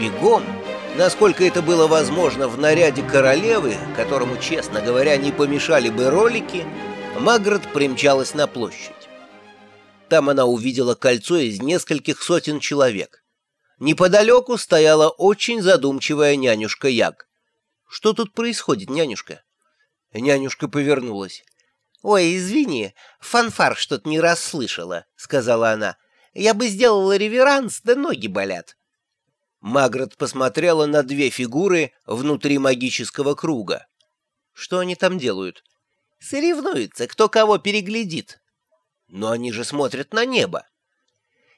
Бегом, насколько это было возможно в наряде королевы, которому, честно говоря, не помешали бы ролики, Маград примчалась на площадь. Там она увидела кольцо из нескольких сотен человек. Неподалеку стояла очень задумчивая нянюшка Яг. «Что тут происходит, нянюшка?» Нянюшка повернулась. «Ой, извини, фанфар что-то не расслышала», — сказала она. «Я бы сделала реверанс, да ноги болят». Маград посмотрела на две фигуры внутри магического круга. «Что они там делают?» «Соревнуются, кто кого переглядит». «Но они же смотрят на небо».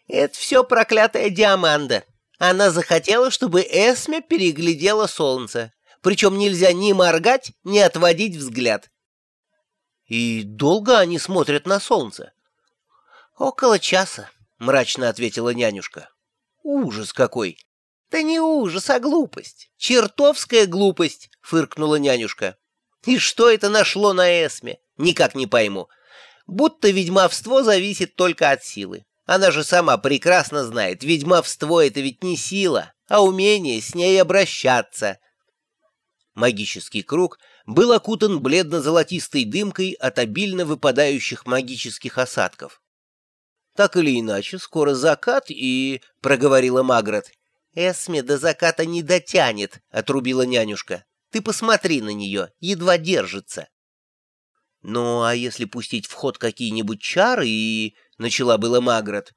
«Это все проклятая Диаманда. Она захотела, чтобы Эсме переглядела солнце. Причем нельзя ни моргать, ни отводить взгляд. «И долго они смотрят на солнце?» «Около часа», — мрачно ответила нянюшка. «Ужас какой!» «Да не ужас, а глупость. Чертовская глупость!» — фыркнула нянюшка. «И что это нашло на Эсме? Никак не пойму. Будто ведьмовство зависит только от силы. Она же сама прекрасно знает, ведьмовство — это ведь не сила, а умение с ней обращаться». Магический круг был окутан бледно-золотистой дымкой от обильно выпадающих магических осадков. «Так или иначе, скоро закат и...» — проговорила Маград. «Эсме до заката не дотянет», — отрубила нянюшка. «Ты посмотри на нее, едва держится». «Ну, а если пустить в ход какие-нибудь чары и...» — начала была Маград.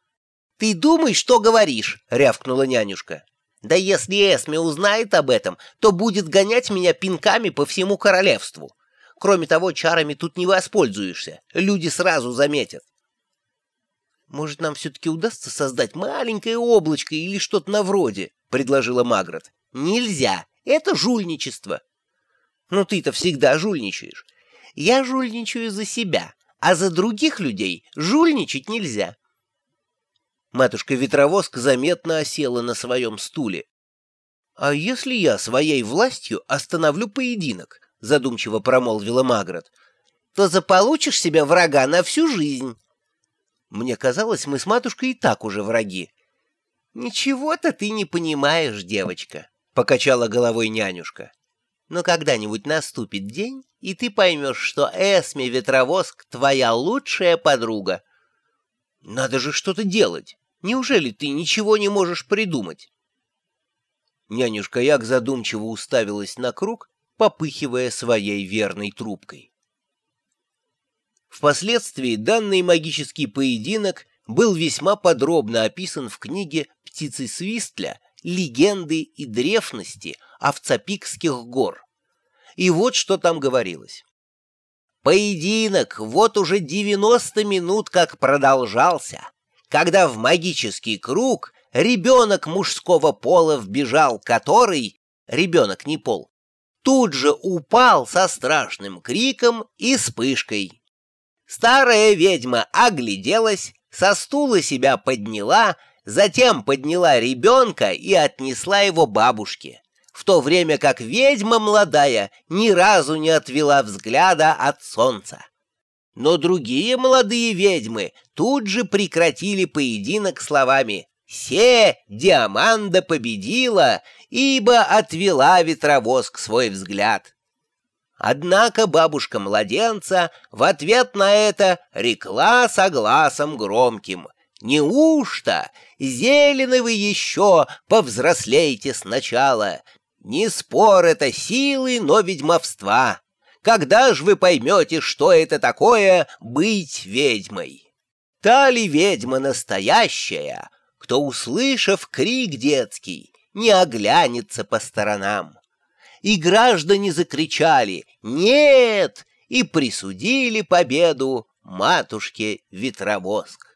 «Ты думай, что говоришь!» — рявкнула нянюшка. Да если Эсми узнает об этом, то будет гонять меня пинками по всему королевству. Кроме того, чарами тут не воспользуешься. Люди сразу заметят. «Может, нам все-таки удастся создать маленькое облачко или что-то на вроде?» — предложила Магрот. «Нельзя. Это жульничество». «Ну ты-то всегда жульничаешь. Я жульничаю за себя, а за других людей жульничать нельзя». Матушка-ветровозка заметно осела на своем стуле. «А если я своей властью остановлю поединок?» — задумчиво промолвила Магрот. «То заполучишь себе врага на всю жизнь». Мне казалось, мы с матушкой и так уже враги. «Ничего-то ты не понимаешь, девочка», — покачала головой нянюшка. «Но когда-нибудь наступит день, и ты поймешь, что Эсме Ветровоск — твоя лучшая подруга». «Надо же что-то делать». Неужели ты ничего не можешь придумать?» Нянюшка Як задумчиво уставилась на круг, попыхивая своей верной трубкой. Впоследствии данный магический поединок был весьма подробно описан в книге «Птицы Свистля. Легенды и древности Овцапикских гор». И вот что там говорилось. Поединок вот уже девяносто минут как продолжался когда в магический круг ребенок мужского пола вбежал, который, ребенок не пол, тут же упал со страшным криком и вспышкой. Старая ведьма огляделась, со стула себя подняла, затем подняла ребенка и отнесла его бабушке, в то время как ведьма молодая ни разу не отвела взгляда от солнца. Но другие молодые ведьмы тут же прекратили поединок словами «Се Диаманда победила, ибо отвела ветровоск свой взгляд». Однако бабушка младенца в ответ на это рекла согласом громким «Неужто, зелены вы еще, повзрослейте сначала? Не спор это силы, но ведьмовства». Когда же вы поймете, что это такое быть ведьмой? Та ли ведьма настоящая, кто, услышав крик детский, не оглянется по сторонам? И граждане закричали «Нет!» и присудили победу матушке Ветровоск.